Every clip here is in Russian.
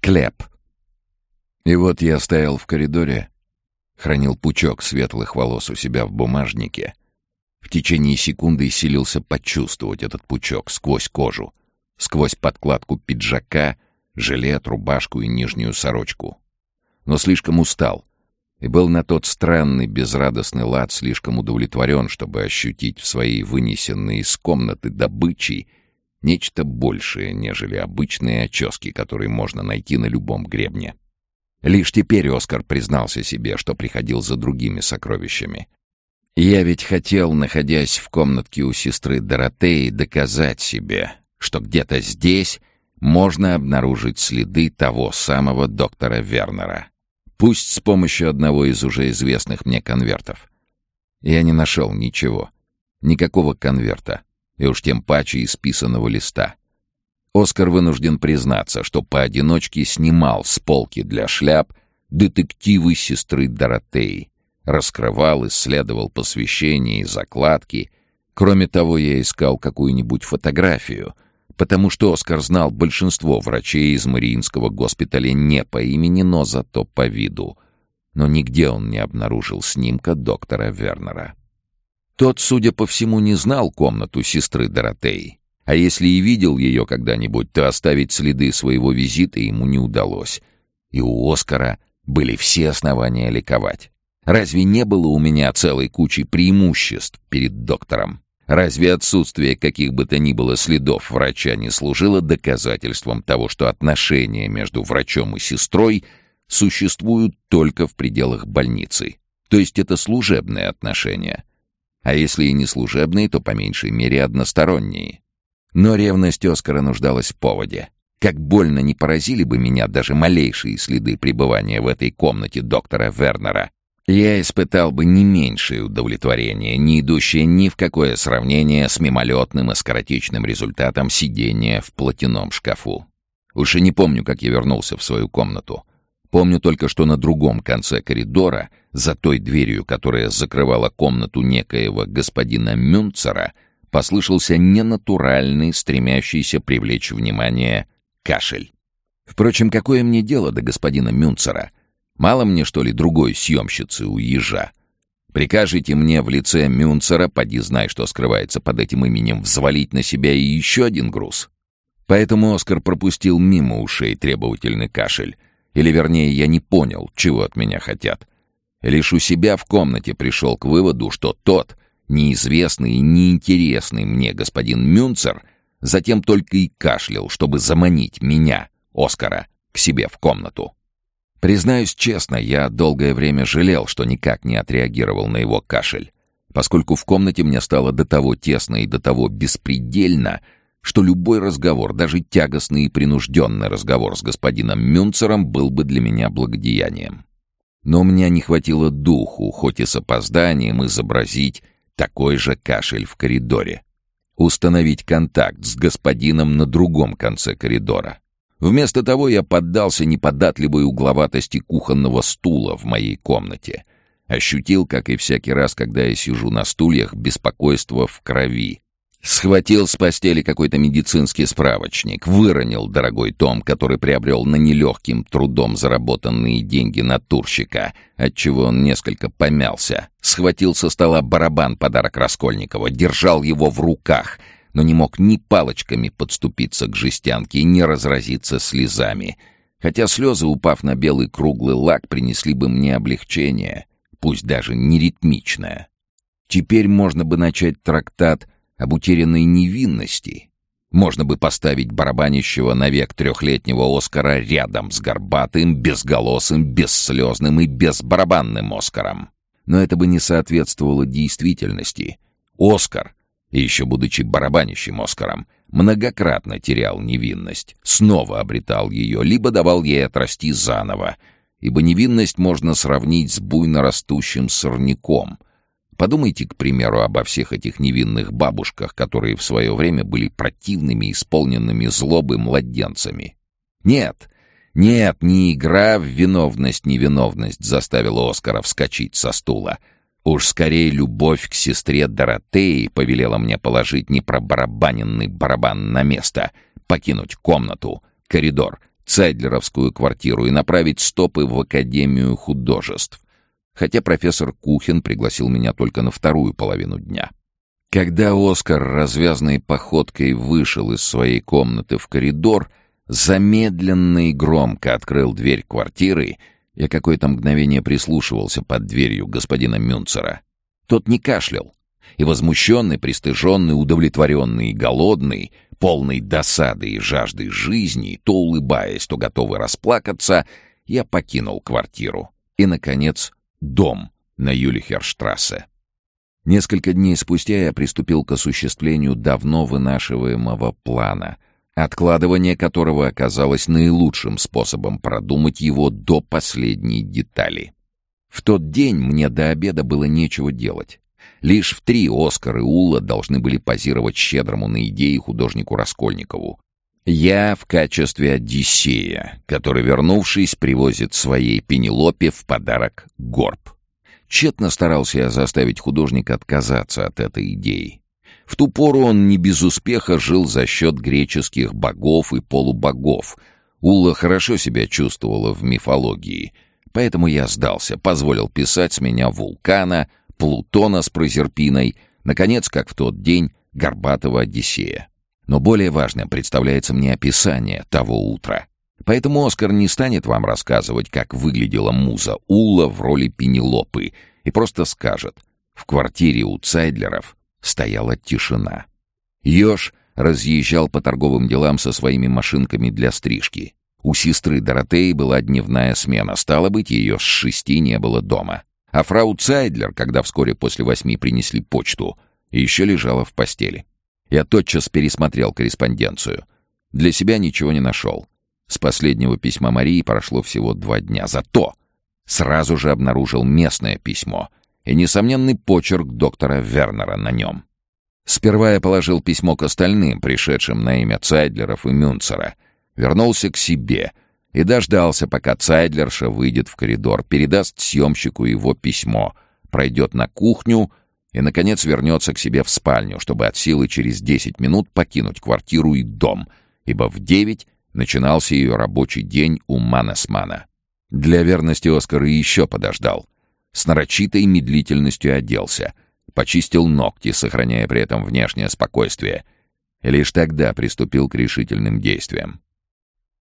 Клеп. И вот я стоял в коридоре, хранил пучок светлых волос у себя в бумажнике. В течение секунды силился почувствовать этот пучок сквозь кожу, сквозь подкладку пиджака, жилет, рубашку и нижнюю сорочку. Но слишком устал и был на тот странный безрадостный лад слишком удовлетворен, чтобы ощутить в своей вынесенной из комнаты добычей нечто большее, нежели обычные очески, которые можно найти на любом гребне. Лишь теперь Оскар признался себе, что приходил за другими сокровищами. Я ведь хотел, находясь в комнатке у сестры Доротеи, доказать себе, что где-то здесь можно обнаружить следы того самого доктора Вернера. Пусть с помощью одного из уже известных мне конвертов. Я не нашел ничего. Никакого конверта. И уж тем паче исписанного листа. Оскар вынужден признаться, что поодиночке снимал с полки для шляп детективы сестры Доротеи. Раскрывал, исследовал посвящения и закладки. Кроме того, я искал какую-нибудь фотографию, потому что Оскар знал большинство врачей из Мариинского госпиталя не по имени, но зато по виду. Но нигде он не обнаружил снимка доктора Вернера. Тот, судя по всему, не знал комнату сестры Доротеи. А если и видел ее когда-нибудь, то оставить следы своего визита ему не удалось. И у Оскара были все основания ликовать. Разве не было у меня целой кучи преимуществ перед доктором? Разве отсутствие каких бы то ни было следов врача не служило доказательством того, что отношения между врачом и сестрой существуют только в пределах больницы? То есть это служебные отношения. А если и не служебные, то по меньшей мере односторонние. Но ревность Оскара нуждалась в поводе. Как больно не поразили бы меня даже малейшие следы пребывания в этой комнате доктора Вернера. Я испытал бы не меньшее удовлетворение, не идущее ни в какое сравнение с мимолетным и скоротечным результатом сидения в платяном шкафу. Уж и не помню, как я вернулся в свою комнату. Помню только, что на другом конце коридора, за той дверью, которая закрывала комнату некоего господина Мюнцера, послышался ненатуральный, стремящийся привлечь внимание, кашель. Впрочем, какое мне дело до господина Мюнцера? Мало мне, что ли, другой съемщицы у ежа? Прикажете мне в лице Мюнцера, поди знай, что скрывается под этим именем, взвалить на себя и еще один груз? Поэтому Оскар пропустил мимо ушей требовательный кашель. Или, вернее, я не понял, чего от меня хотят. Лишь у себя в комнате пришел к выводу, что тот, неизвестный и неинтересный мне господин Мюнцер затем только и кашлял, чтобы заманить меня, Оскара, к себе в комнату. Признаюсь честно, я долгое время жалел, что никак не отреагировал на его кашель, поскольку в комнате мне стало до того тесно и до того беспредельно, что любой разговор, даже тягостный и принужденный разговор с господином Мюнцером был бы для меня благодеянием. Но у меня не хватило духу, хоть и с опозданием, изобразить такой же кашель в коридоре. Установить контакт с господином на другом конце коридора. Вместо того я поддался неподатливой угловатости кухонного стула в моей комнате. Ощутил, как и всякий раз, когда я сижу на стульях, беспокойство в крови. Схватил с постели какой-то медицинский справочник, выронил дорогой том, который приобрел на нелегким трудом заработанные деньги натурщика, отчего он несколько помялся. Схватил со стола барабан подарок Раскольникова, держал его в руках, но не мог ни палочками подступиться к жестянке, ни разразиться слезами. Хотя слезы, упав на белый круглый лак, принесли бы мне облегчение, пусть даже не ритмичное. Теперь можно бы начать трактат об утерянной невинности. Можно бы поставить барабанящего навек трехлетнего Оскара рядом с горбатым, безголосым, бесслезным и безбарабанным Оскаром. Но это бы не соответствовало действительности. Оскар, еще будучи барабанящим Оскаром, многократно терял невинность, снова обретал ее, либо давал ей отрасти заново, ибо невинность можно сравнить с буйно растущим сорняком — Подумайте, к примеру, обо всех этих невинных бабушках, которые в свое время были противными, исполненными злобы младенцами. Нет, нет, не игра в виновность-невиновность заставила Оскара вскочить со стула. Уж скорее любовь к сестре Доротеи повелела мне положить непробарабаненный барабан на место, покинуть комнату, коридор, Цайдлеровскую квартиру и направить стопы в Академию художеств, хотя профессор Кухин пригласил меня только на вторую половину дня. Когда Оскар развязной походкой вышел из своей комнаты в коридор, замедленно и громко открыл дверь квартиры, я какое-то мгновение прислушивался под дверью господина Мюнцера. Тот не кашлял, и возмущенный, пристыженный, удовлетворенный и голодный, полный досады и жажды жизни, то улыбаясь, то готовый расплакаться, я покинул квартиру. И, наконец, дом на Юлихерштрассе. Несколько дней спустя я приступил к осуществлению давно вынашиваемого плана, откладывание которого оказалось наилучшим способом продумать его до последней детали. В тот день мне до обеда было нечего делать. Лишь в три Оскар и Ула должны были позировать щедрому на идеи художнику Раскольникову. Я в качестве Одиссея, который, вернувшись, привозит своей Пенелопе в подарок горб. Тщетно старался я заставить художника отказаться от этой идеи. В ту пору он не без успеха жил за счет греческих богов и полубогов. Ула хорошо себя чувствовала в мифологии, поэтому я сдался, позволил писать с меня вулкана, Плутона с Прозерпиной, наконец, как в тот день, Горбатого Одиссея. Но более важным представляется мне описание того утра. Поэтому Оскар не станет вам рассказывать, как выглядела муза Ула в роли Пенелопы, и просто скажет, в квартире у Цайдлеров стояла тишина. Ёж разъезжал по торговым делам со своими машинками для стрижки. У сестры Доротеи была дневная смена, стало быть, ее с шести не было дома. А фрау Цайдлер, когда вскоре после восьми принесли почту, еще лежала в постели. Я тотчас пересмотрел корреспонденцию. Для себя ничего не нашел. С последнего письма Марии прошло всего два дня. Зато сразу же обнаружил местное письмо и несомненный почерк доктора Вернера на нем. Сперва я положил письмо к остальным, пришедшим на имя Цайдлеров и Мюнцера, вернулся к себе и дождался, пока Цайдлерша выйдет в коридор, передаст съемщику его письмо, пройдет на кухню и, наконец, вернется к себе в спальню, чтобы от силы через десять минут покинуть квартиру и дом, ибо в девять Начинался ее рабочий день у Манесмана. Для верности Оскар еще подождал. С нарочитой медлительностью оделся. Почистил ногти, сохраняя при этом внешнее спокойствие. И лишь тогда приступил к решительным действиям.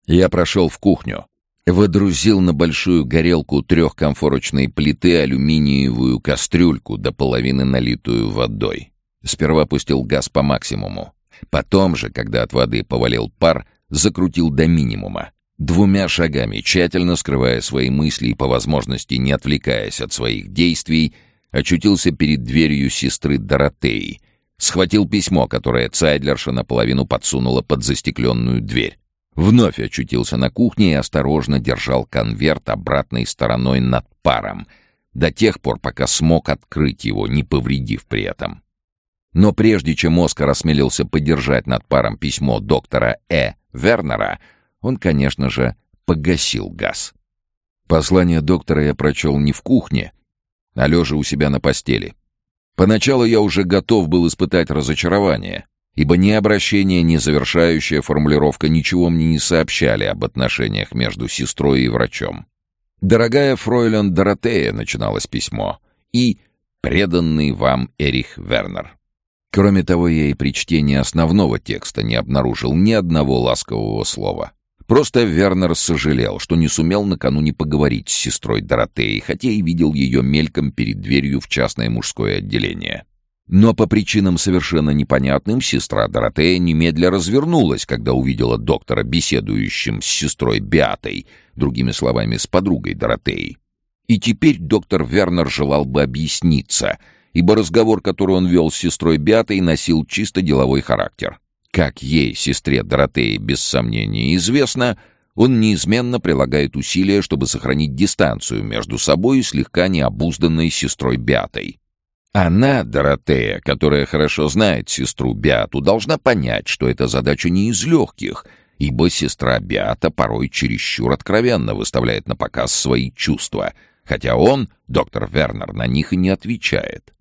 Я прошел в кухню. Водрузил на большую горелку трехкомфорочной плиты алюминиевую кастрюльку до половины налитую водой. Сперва пустил газ по максимуму. Потом же, когда от воды повалил пар, закрутил до минимума. Двумя шагами, тщательно скрывая свои мысли и по возможности не отвлекаясь от своих действий, очутился перед дверью сестры Доротеи. Схватил письмо, которое Цайдлерша наполовину подсунула под застекленную дверь. Вновь очутился на кухне и осторожно держал конверт обратной стороной над паром, до тех пор, пока смог открыть его, не повредив при этом. Но прежде чем Оскар осмелился подержать над паром письмо доктора Э. Вернера, он, конечно же, погасил газ. Послание доктора я прочел не в кухне, а лежа у себя на постели. Поначалу я уже готов был испытать разочарование, ибо ни обращение, ни завершающая формулировка ничего мне не сообщали об отношениях между сестрой и врачом. «Дорогая фройлен Доротея», — начиналось письмо, и «Преданный вам Эрих Вернер». Кроме того, я и при чтении основного текста не обнаружил ни одного ласкового слова. Просто Вернер сожалел, что не сумел накануне поговорить с сестрой Доротеей, хотя и видел ее мельком перед дверью в частное мужское отделение. Но по причинам совершенно непонятным сестра Доротея немедля развернулась, когда увидела доктора беседующим с сестрой Беатой, другими словами, с подругой Доротеей. И теперь доктор Вернер желал бы объясниться — ибо разговор, который он вел с сестрой Бятой, носил чисто деловой характер. Как ей, сестре Доротеи, без сомнения известно, он неизменно прилагает усилия, чтобы сохранить дистанцию между собой и слегка необузданной сестрой Бятой. Она, Доротея, которая хорошо знает сестру Бяту, должна понять, что эта задача не из легких, ибо сестра Бята порой чересчур откровенно выставляет на показ свои чувства, хотя он, доктор Вернер, на них и не отвечает.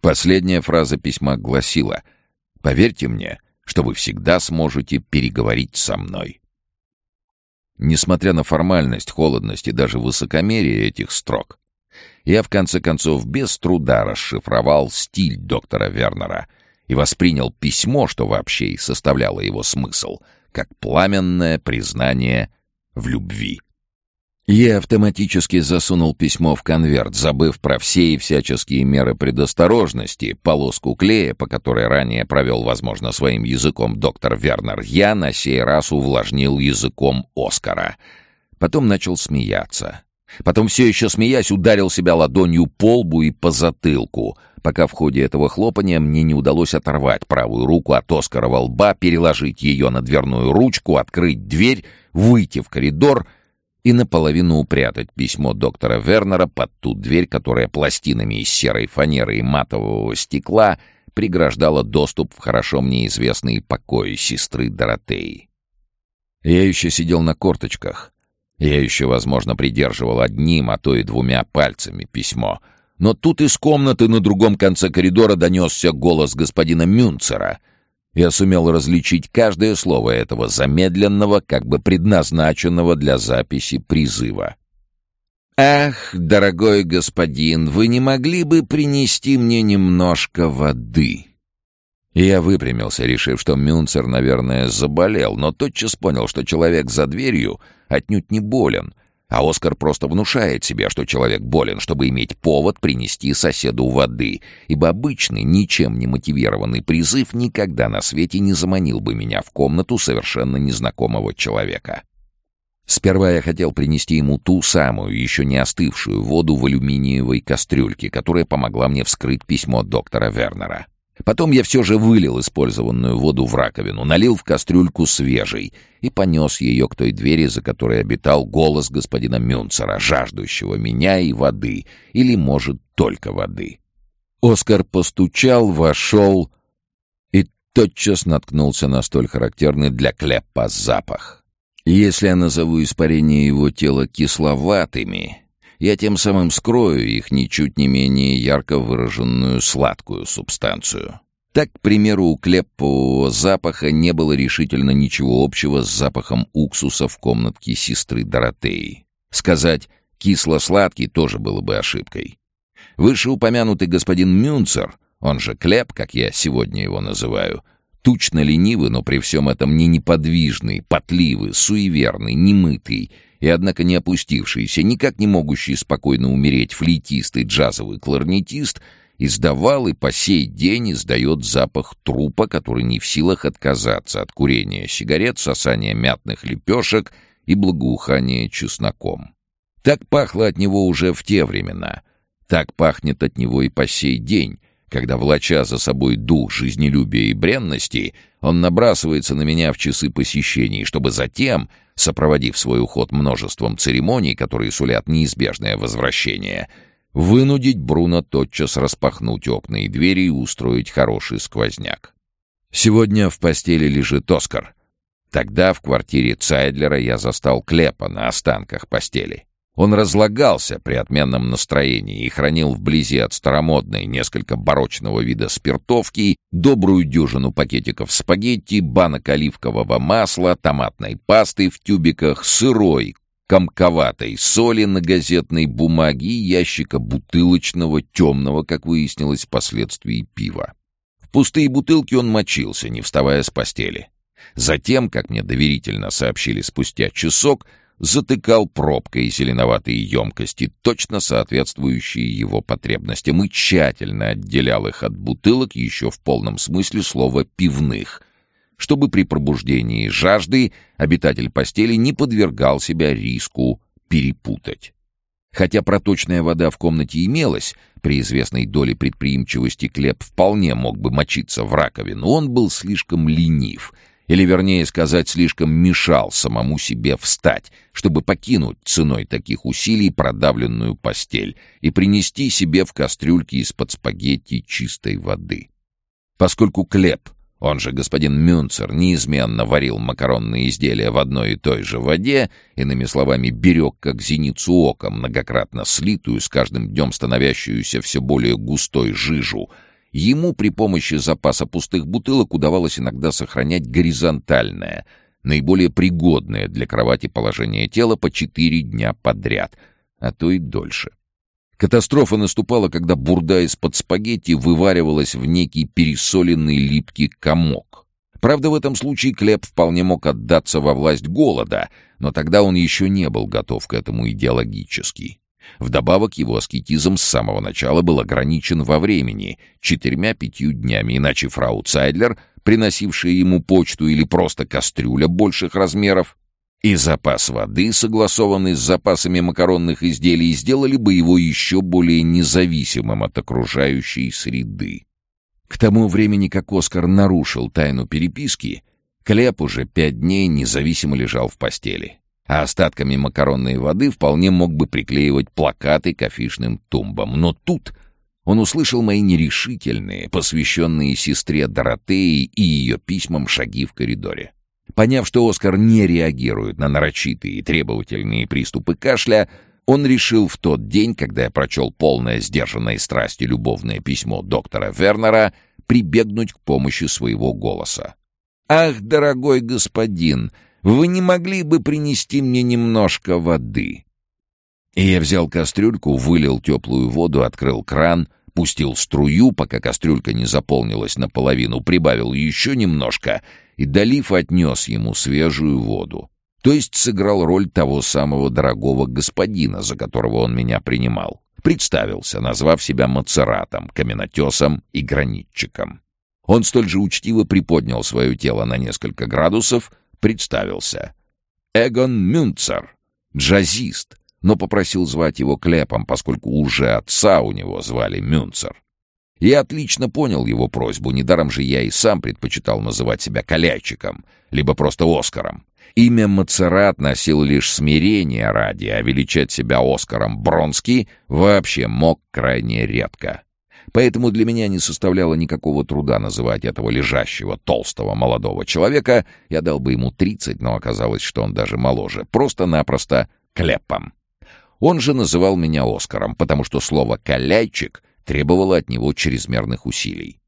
Последняя фраза письма гласила «Поверьте мне, что вы всегда сможете переговорить со мной». Несмотря на формальность, холодность и даже высокомерие этих строк, я в конце концов без труда расшифровал стиль доктора Вернера и воспринял письмо, что вообще и составляло его смысл, как пламенное признание в любви. Я автоматически засунул письмо в конверт, забыв про все и всяческие меры предосторожности, полоску клея, по которой ранее провел, возможно, своим языком доктор Вернер, я на сей раз увлажнил языком Оскара. Потом начал смеяться. Потом, все еще смеясь, ударил себя ладонью по лбу и по затылку, пока в ходе этого хлопания мне не удалось оторвать правую руку от Оскарова лба, переложить ее на дверную ручку, открыть дверь, выйти в коридор — и наполовину упрятать письмо доктора Вернера под ту дверь, которая пластинами из серой фанеры и матового стекла преграждала доступ в хорошо мне известные покои сестры Доротеи. Я еще сидел на корточках. Я еще, возможно, придерживал одним, а то и двумя пальцами письмо. Но тут из комнаты на другом конце коридора донесся голос господина Мюнцера — я сумел различить каждое слово этого замедленного, как бы предназначенного для записи призыва. «Ах, дорогой господин, вы не могли бы принести мне немножко воды?» Я выпрямился, решив, что Мюнцер, наверное, заболел, но тотчас понял, что человек за дверью отнюдь не болен — а Оскар просто внушает себе, что человек болен, чтобы иметь повод принести соседу воды, ибо обычный, ничем не мотивированный призыв никогда на свете не заманил бы меня в комнату совершенно незнакомого человека. Сперва я хотел принести ему ту самую, еще не остывшую воду в алюминиевой кастрюльке, которая помогла мне вскрыть письмо доктора Вернера. Потом я все же вылил использованную воду в раковину, налил в кастрюльку свежей и понес ее к той двери, за которой обитал голос господина Мюнцера, жаждущего меня и воды, или, может, только воды. Оскар постучал, вошел и тотчас наткнулся на столь характерный для Клеппа запах. Если я назову испарение его тела кисловатыми, я тем самым скрою их ничуть не менее ярко выраженную сладкую субстанцию. Так, к примеру, у клеппового запаха не было решительно ничего общего с запахом уксуса в комнатке сестры Доротеи. Сказать «кисло-сладкий» тоже было бы ошибкой. Вышеупомянутый господин Мюнцер, он же Клеп, как я сегодня его называю, тучно ленивый, но при всем этом не неподвижный, потливый, суеверный, немытый — и, однако, не опустившийся, никак не могущий спокойно умереть флейтист и джазовый кларнетист, издавал и по сей день издает запах трупа, который не в силах отказаться от курения сигарет, сосания мятных лепешек и благоухания чесноком. Так пахло от него уже в те времена. Так пахнет от него и по сей день, когда, влача за собой дух жизнелюбия и бренности, он набрасывается на меня в часы посещений, чтобы затем, сопроводив свой уход множеством церемоний, которые сулят неизбежное возвращение, вынудить Бруно тотчас распахнуть окна и двери и устроить хороший сквозняк. Сегодня в постели лежит Оскар. Тогда в квартире Цайдлера я застал Клепа на останках постели. Он разлагался при отменном настроении и хранил вблизи от старомодной, несколько барочного вида спиртовки, добрую дюжину пакетиков спагетти, банок оливкового масла, томатной пасты в тюбиках, сырой, комковатой соли на газетной бумаге и ящика бутылочного, темного, как выяснилось, впоследствии пива. В пустые бутылки он мочился, не вставая с постели. Затем, как мне доверительно сообщили спустя часок, затыкал пробкой зеленоватые емкости, точно соответствующие его потребностям, и тщательно отделял их от бутылок еще в полном смысле слова «пивных», чтобы при пробуждении жажды обитатель постели не подвергал себя риску перепутать. Хотя проточная вода в комнате имелась, при известной доле предприимчивости Клеп вполне мог бы мочиться в раковину, он был слишком ленив — или, вернее сказать, слишком мешал самому себе встать, чтобы покинуть ценой таких усилий продавленную постель и принести себе в кастрюльке из-под спагетти чистой воды. Поскольку Клеп, он же господин Мюнцер, неизменно варил макаронные изделия в одной и той же воде, иными словами, берег как зеницу ока, многократно слитую, с каждым днем становящуюся все более густой жижу — Ему при помощи запаса пустых бутылок удавалось иногда сохранять горизонтальное, наиболее пригодное для кровати положение тела по четыре дня подряд, а то и дольше. Катастрофа наступала, когда бурда из-под спагетти вываривалась в некий пересоленный липкий комок. Правда, в этом случае Клеп вполне мог отдаться во власть голода, но тогда он еще не был готов к этому идеологически. Вдобавок его аскетизм с самого начала был ограничен во времени, четырьмя-пятью днями, иначе фрау Цайдлер, приносившая ему почту или просто кастрюля больших размеров, и запас воды, согласованный с запасами макаронных изделий, сделали бы его еще более независимым от окружающей среды. К тому времени, как Оскар нарушил тайну переписки, Клеп уже пять дней независимо лежал в постели, а остатками макаронной воды вполне мог бы приклеивать плакаты к афишным тумбам. Но тут он услышал мои нерешительные, посвященные сестре Доротеи и ее письмам шаги в коридоре. Поняв, что Оскар не реагирует на нарочитые и требовательные приступы кашля, он решил в тот день, когда я прочел полное сдержанной страсти любовное письмо доктора Вернера, прибегнуть к помощи своего голоса. «Ах, дорогой господин, вы не могли бы принести мне немножко воды?» И я взял кастрюльку, вылил теплую воду, открыл кран, пустил струю, пока кастрюлька не заполнилась наполовину, прибавил еще немножко и, долив, отнес ему свежую воду. То есть сыграл роль того самого дорогого господина, за которого он меня принимал. Представился, назвав себя мацератом, каменотесом и гранитчиком. Он столь же учтиво приподнял свое тело на несколько градусов, представился. Эгон Мюнцер, джазист, но попросил звать его Клепом, поскольку уже отца у него звали Мюнцер. Я отлично понял его просьбу, недаром же я и сам предпочитал называть себя Каляйчиком, либо просто Оскаром. Имя Мацерат носил лишь смирение ради, а величать себя Оскаром Бронский вообще мог крайне редко. Поэтому для меня не составляло никакого труда называть этого лежащего, толстого, молодого человека. Я дал бы ему тридцать, но оказалось, что он даже моложе. Просто-напросто Клепом. Он же называл меня Оскаром, потому что слово «каляйчик» требовало от него чрезмерных усилий.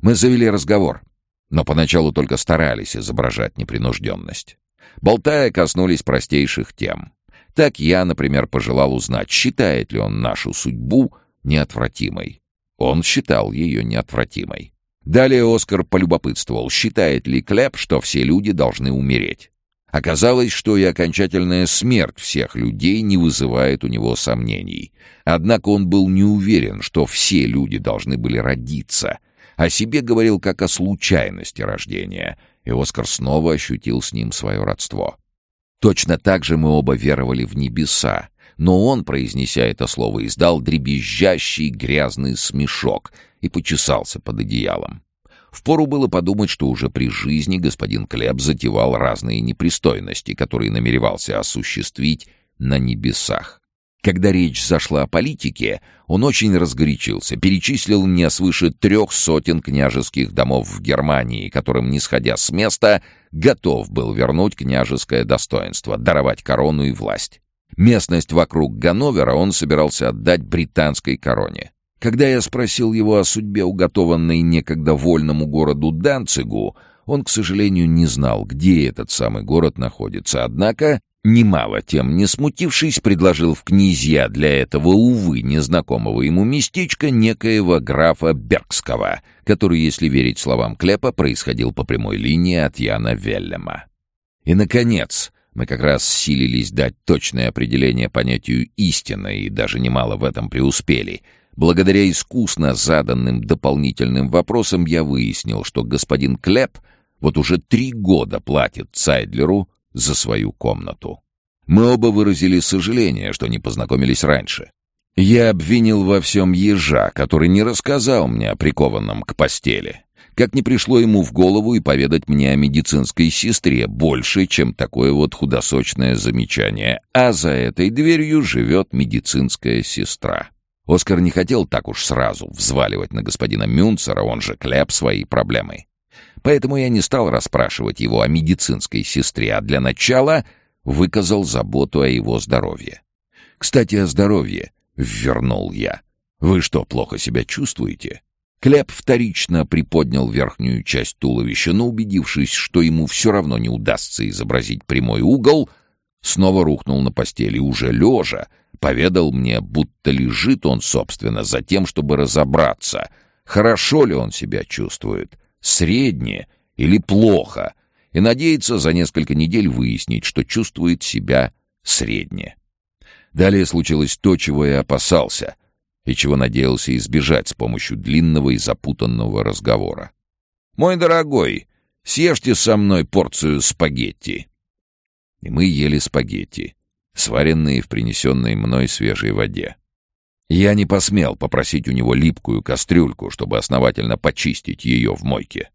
Мы завели разговор, но поначалу только старались изображать непринужденность. Болтая, коснулись простейших тем. Так я, например, пожелал узнать, считает ли он нашу судьбу неотвратимой. Он считал ее неотвратимой. Далее Оскар полюбопытствовал, считает ли Клеп, что все люди должны умереть. Оказалось, что и окончательная смерть всех людей не вызывает у него сомнений. Однако он был не уверен, что все люди должны были родиться. О себе говорил как о случайности рождения, и Оскар снова ощутил с ним свое родство. Точно так же мы оба веровали в небеса, но он, произнеся это слово, издал дребезжащий грязный смешок и почесался под одеялом. Впору было подумать, что уже при жизни господин Клеб затевал разные непристойности, которые намеревался осуществить на небесах. Когда речь зашла о политике, он очень разгорячился, перечислил не свыше трех сотен княжеских домов в Германии, которым, не сходя с места, готов был вернуть княжеское достоинство, даровать корону и власть. Местность вокруг Ганновера он собирался отдать британской короне. Когда я спросил его о судьбе, уготованной некогда вольному городу Данцигу, он, к сожалению, не знал, где этот самый город находится. Однако, немало тем не смутившись, предложил в князья для этого, увы, незнакомого ему местечка некоего графа Бергского, который, если верить словам Клепа, происходил по прямой линии от Яна Веллема. И, наконец, мы как раз силились дать точное определение понятию «истина» и даже немало в этом преуспели — Благодаря искусно заданным дополнительным вопросам я выяснил, что господин Клеп вот уже три года платит Цайдлеру за свою комнату. Мы оба выразили сожаление, что не познакомились раньше. Я обвинил во всем ежа, который не рассказал мне о прикованном к постели. Как не пришло ему в голову и поведать мне о медицинской сестре больше, чем такое вот худосочное замечание. А за этой дверью живет медицинская сестра. Оскар не хотел так уж сразу взваливать на господина Мюнцера, он же Клеп, свои проблемы. Поэтому я не стал расспрашивать его о медицинской сестре, а для начала выказал заботу о его здоровье. «Кстати, о здоровье», — вернул я. «Вы что, плохо себя чувствуете?» Клеп вторично приподнял верхнюю часть туловища, но, убедившись, что ему все равно не удастся изобразить прямой угол, снова рухнул на постели, уже лежа, поведал мне, будто лежит он, собственно, за тем, чтобы разобраться, хорошо ли он себя чувствует, средне или плохо, и надеется за несколько недель выяснить, что чувствует себя средне. Далее случилось то, чего я опасался, и чего надеялся избежать с помощью длинного и запутанного разговора. «Мой дорогой, съешьте со мной порцию спагетти». И мы ели спагетти, сваренные в принесенной мной свежей воде. Я не посмел попросить у него липкую кастрюльку, чтобы основательно почистить ее в мойке.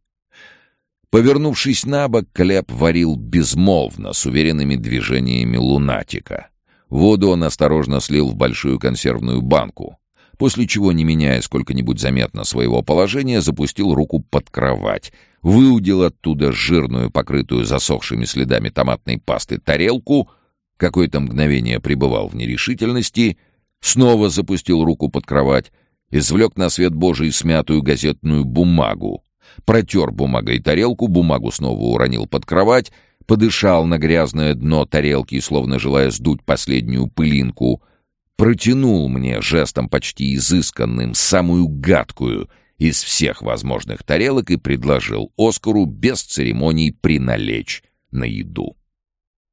Повернувшись на бок, Клеп варил безмолвно, с уверенными движениями лунатика. Воду он осторожно слил в большую консервную банку, после чего, не меняя сколько-нибудь заметно своего положения, запустил руку под кровать, выудил оттуда жирную, покрытую засохшими следами томатной пасты, тарелку, какое-то мгновение пребывал в нерешительности, снова запустил руку под кровать, извлек на свет Божий смятую газетную бумагу, протер бумагой тарелку, бумагу снова уронил под кровать, подышал на грязное дно тарелки, словно желая сдуть последнюю пылинку — протянул мне жестом почти изысканным самую гадкую из всех возможных тарелок и предложил Оскару без церемоний приналечь на еду.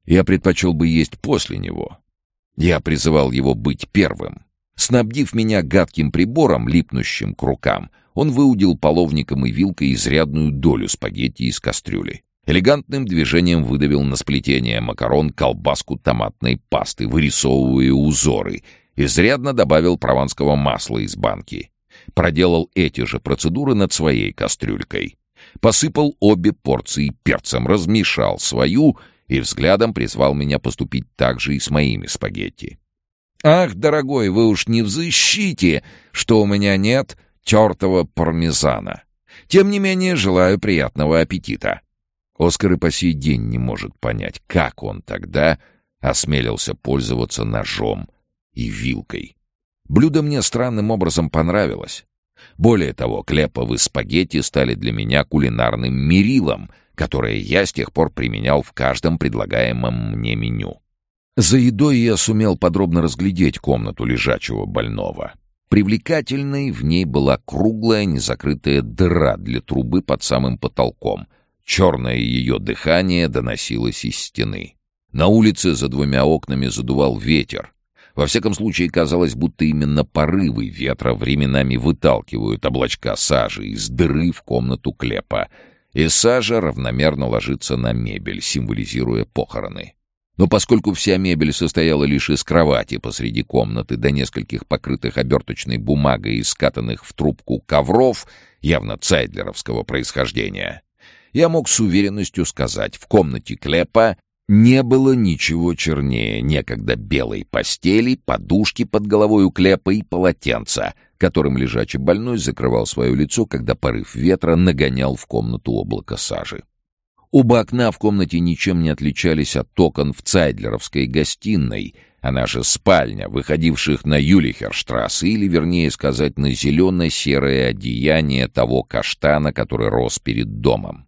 Я предпочел бы есть после него. Я призывал его быть первым. Снабдив меня гадким прибором, липнущим к рукам, он выудил половником и вилкой изрядную долю спагетти из кастрюли. Элегантным движением выдавил на сплетение макарон колбаску томатной пасты, вырисовывая узоры. Изрядно добавил прованского масла из банки. Проделал эти же процедуры над своей кастрюлькой. Посыпал обе порции перцем, размешал свою и взглядом призвал меня поступить так же и с моими спагетти. «Ах, дорогой, вы уж не взыщите, что у меня нет тертого пармезана. Тем не менее, желаю приятного аппетита». Оскар и по сей день не может понять, как он тогда осмелился пользоваться ножом и вилкой. Блюдо мне странным образом понравилось. Более того, клеповые спагетти стали для меня кулинарным мерилом, которое я с тех пор применял в каждом предлагаемом мне меню. За едой я сумел подробно разглядеть комнату лежачего больного. Привлекательной в ней была круглая незакрытая дыра для трубы под самым потолком, Черное ее дыхание доносилось из стены. На улице за двумя окнами задувал ветер. Во всяком случае, казалось, будто именно порывы ветра временами выталкивают облачка сажи из дыры в комнату клепа, и сажа равномерно ложится на мебель, символизируя похороны. Но поскольку вся мебель состояла лишь из кровати посреди комнаты до нескольких покрытых оберточной бумагой и скатанных в трубку ковров, явно цайдлеровского происхождения, я мог с уверенностью сказать, в комнате Клепа не было ничего чернее некогда белой постели, подушки под головой у Клепа и полотенца, которым лежачий больной закрывал свое лицо, когда порыв ветра нагонял в комнату облако сажи. Оба окна в комнате ничем не отличались от окон в Цайдлеровской гостиной, а наша спальня, выходивших на Юлихерштрассе, или, вернее сказать, на зелено-серое одеяние того каштана, который рос перед домом.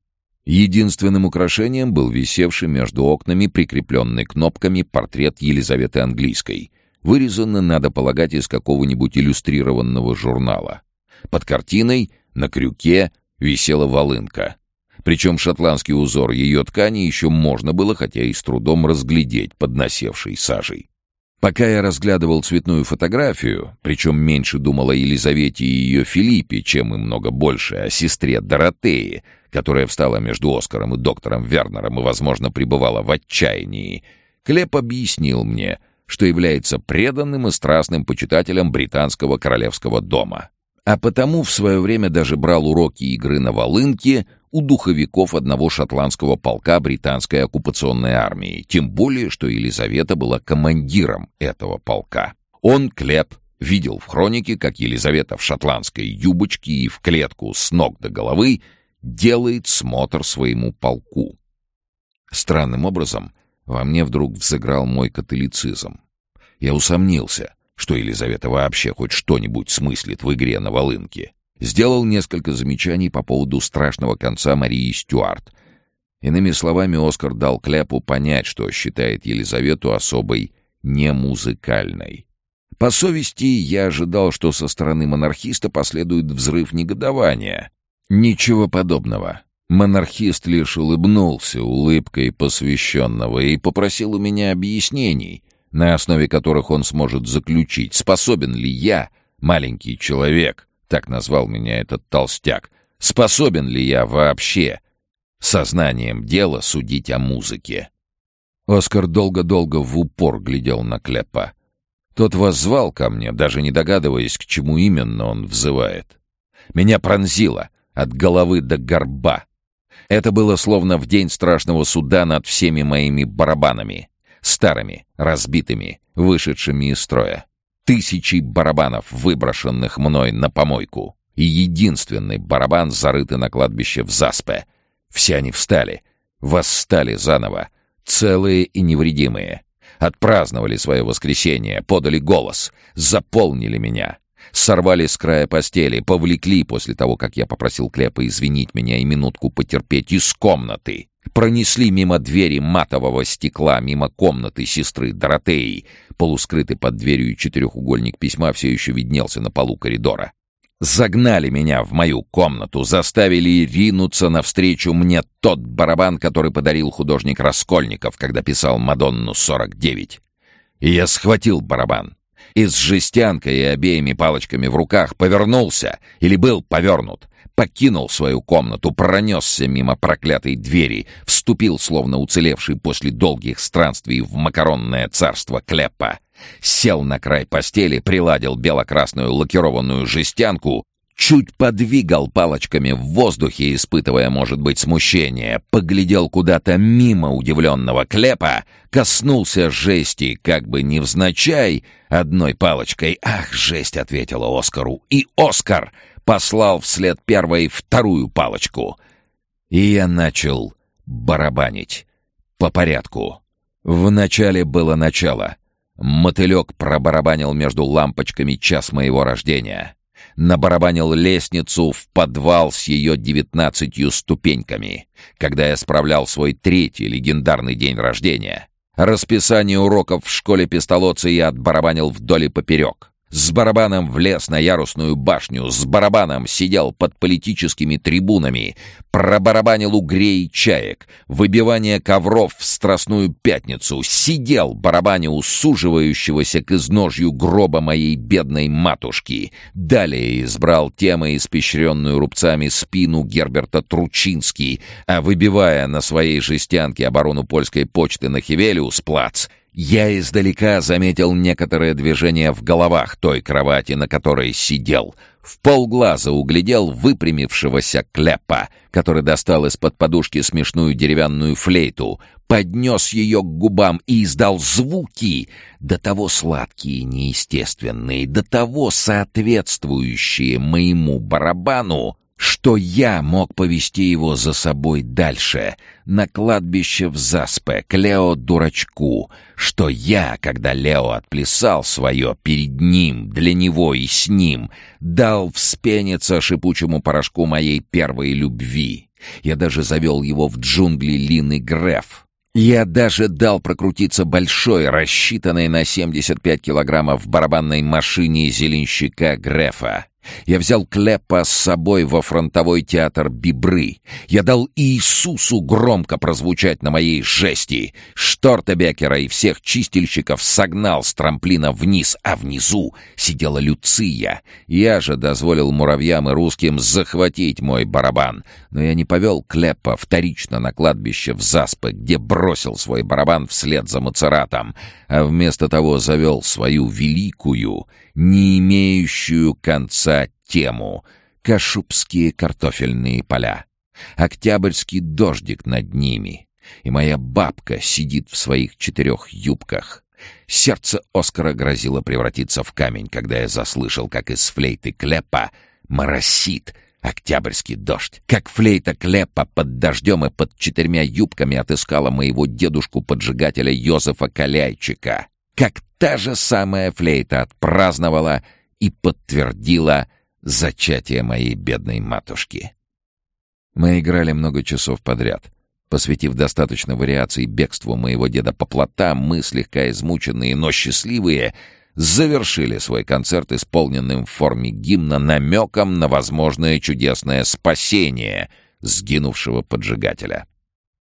Единственным украшением был висевший между окнами, прикрепленный кнопками, портрет Елизаветы Английской, вырезанный, надо полагать, из какого-нибудь иллюстрированного журнала. Под картиной на крюке висела волынка. Причем шотландский узор ее ткани еще можно было, хотя и с трудом, разглядеть под насевшей сажей. Пока я разглядывал цветную фотографию, причем меньше думал о Елизавете и ее Филиппе, чем и много больше о сестре Доротее, которая встала между Оскаром и доктором Вернером и, возможно, пребывала в отчаянии, Клеп объяснил мне, что является преданным и страстным почитателем британского королевского дома. А потому в свое время даже брал уроки игры на волынке у духовиков одного шотландского полка британской оккупационной армии, тем более, что Елизавета была командиром этого полка. Он, Клеп, видел в хронике, как Елизавета в шотландской юбочке и в клетку с ног до головы делает смотр своему полку. Странным образом во мне вдруг взыграл мой католицизм. Я усомнился, что Елизавета вообще хоть что-нибудь смыслит в игре на волынке. Сделал несколько замечаний по поводу страшного конца Марии Стюарт. Иными словами, Оскар дал Кляпу понять, что считает Елизавету особой немузыкальной. По совести, я ожидал, что со стороны монархиста последует взрыв негодования. Ничего подобного. Монархист лишь улыбнулся улыбкой посвященного и попросил у меня объяснений, на основе которых он сможет заключить, способен ли я, маленький человек, так назвал меня этот толстяк, способен ли я вообще сознанием дела судить о музыке. Оскар долго-долго в упор глядел на Клепа. Тот воззвал ко мне, даже не догадываясь, к чему именно он взывает. Меня пронзило от головы до горба. Это было словно в день страшного суда над всеми моими барабанами. Старыми, разбитыми, вышедшими из строя. Тысячи барабанов, выброшенных мной на помойку. И единственный барабан, зарытый на кладбище в Заспе. Все они встали, восстали заново, целые и невредимые отпраздновали свое воскресенье, подали голос, заполнили меня. Сорвали с края постели, повлекли после того, как я попросил Клепа извинить меня и минутку потерпеть из комнаты. Пронесли мимо двери матового стекла, мимо комнаты сестры Доротеи. Полускрытый под дверью четырехугольник письма все еще виднелся на полу коридора. Загнали меня в мою комнату, заставили ринуться навстречу мне тот барабан, который подарил художник Раскольников, когда писал «Мадонну 49». И я схватил барабан и с жестянкой и обеими палочками в руках повернулся, или был повернут, покинул свою комнату, пронесся мимо проклятой двери, вступил, словно уцелевший после долгих странствий в макаронное царство Клеппа, Сел на край постели, приладил бело-красную лакированную жестянку, чуть подвигал палочками в воздухе, испытывая, может быть, смущение, поглядел куда-то мимо удивленного клепа, коснулся жести, как бы невзначай, одной палочкой. «Ах, жесть!» — ответила Оскару. И Оскар послал вслед первой вторую палочку. И я начал барабанить. По порядку. Вначале было начало — Мотылек пробарабанил между лампочками час моего рождения. Набарабанил лестницу в подвал с ее девятнадцатью ступеньками, когда я справлял свой третий легендарный день рождения. Расписание уроков в школе пистолоца я отбарабанил вдоль и поперек. С барабаном влез на ярусную башню, с барабаном сидел под политическими трибунами, пробарабанил угрей и чаек, выбивание ковров в Страстную Пятницу, сидел барабане у суживающегося к изножью гроба моей бедной матушки. Далее избрал темой, испещренную рубцами спину Герберта Тручинский, а выбивая на своей жестянке оборону польской почты на Хивелиус плац, я издалека заметил некоторое движение в головах той кровати, на которой сидел. В полглаза углядел выпрямившегося кляпа, который достал из-под подушки смешную деревянную флейту, поднес ее к губам и издал звуки, до того сладкие и неестественные, до того соответствующие моему барабану, что я мог повести его за собой дальше, на кладбище в Заспе, к Лео дурачку, что я, когда Лео отплясал свое перед ним, для него и с ним, дал вспениться шипучему порошку моей первой любви. Я даже завел его в джунгли Лины Греф. Я даже дал прокрутиться большой, рассчитанной на 75 килограммов барабанной машине зеленщика Грефа. Я взял Клепа с собой во фронтовой театр Бибры. Я дал Иисусу громко прозвучать на моей жести. Штортебекера и всех чистильщиков согнал с трамплина вниз, а внизу сидела Люция. Я же дозволил муравьям и русским захватить мой барабан. Но я не повел Клепа вторично на кладбище в Заспы, где бросил свой барабан вслед за Мацератом, а вместо того завел свою великую не имеющую конца тему — Кашубские картофельные поля. Октябрьский дождик над ними. И моя бабка сидит в своих четырех юбках. Сердце Оскара грозило превратиться в камень, когда я заслышал, как из флейты Клепа моросит октябрьский дождь. Как флейта Клепа под дождем и под четырьмя юбками отыскала моего дедушку-поджигателя Йозефа Каляйчика как та же самая флейта отпраздновала и подтвердила зачатие моей бедной матушки. Мы играли много часов подряд. Посвятив достаточно вариаций бегству моего деда по плотам, мы, слегка измученные, но счастливые, завершили свой концерт исполненным в форме гимна намеком на возможное чудесное спасение сгинувшего поджигателя.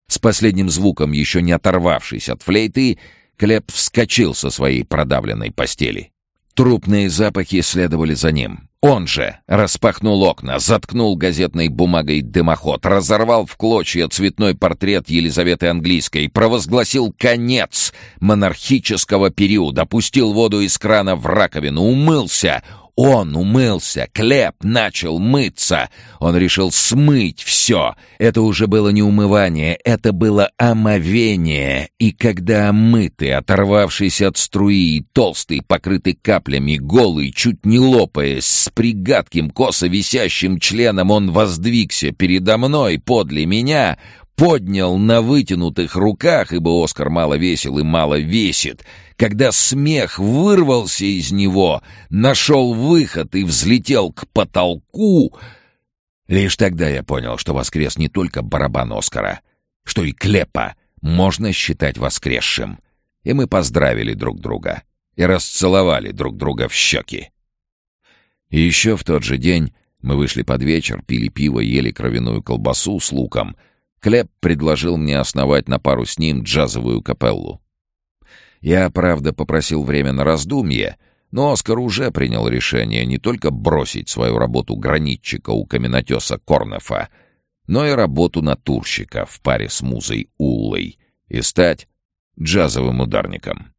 С последним звуком, еще не оторвавшись от флейты, Клеп вскочил со своей продавленной постели. Трупные запахи следовали за ним. Он же распахнул окна, заткнул газетной бумагой дымоход, разорвал в клочья цветной портрет Елизаветы Английской, провозгласил конец монархического периода, пустил воду из крана в раковину, умылся, он умылся, Клеп начал мыться. Он решил смыть все. Это уже было не умывание, это было омовение. И когда омытый, оторвавшись от струи, толстый, покрытый каплями, голый, чуть не лопаясь, с пригадким косо висящим членом, он воздвигся передо мной, подле меня, поднял на вытянутых руках, ибо Оскар мало весил и мало весит, когда смех вырвался из него, нашел выход и взлетел к потолку, лишь тогда я понял, что воскрес не только барабан Оскара, что и Клепа можно считать воскресшим. И мы поздравили друг друга и расцеловали друг друга в щеки. И еще в тот же день мы вышли под вечер, пили пиво, ели кровяную колбасу с луком — Клеп предложил мне основать на пару с ним джазовую капеллу. Я, правда, попросил время на раздумье, но Оскар уже принял решение не только бросить свою работу гранитчика у каменотеса Корнефа, но и работу натурщика в паре с музой Уллой и стать джазовым ударником.